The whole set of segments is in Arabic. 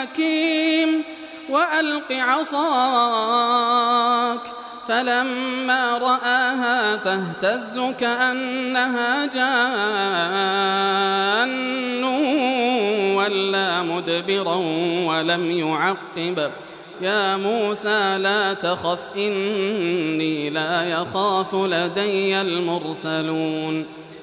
الحكيم وألق عصاك فلما رآها تهتز كأنها جان ولا مدبرا ولم يعقب يا موسى لا تخف إني لا يخاف لدي المرسلون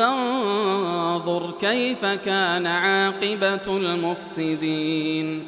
فانظر كيف كان عاقبة المفسدين.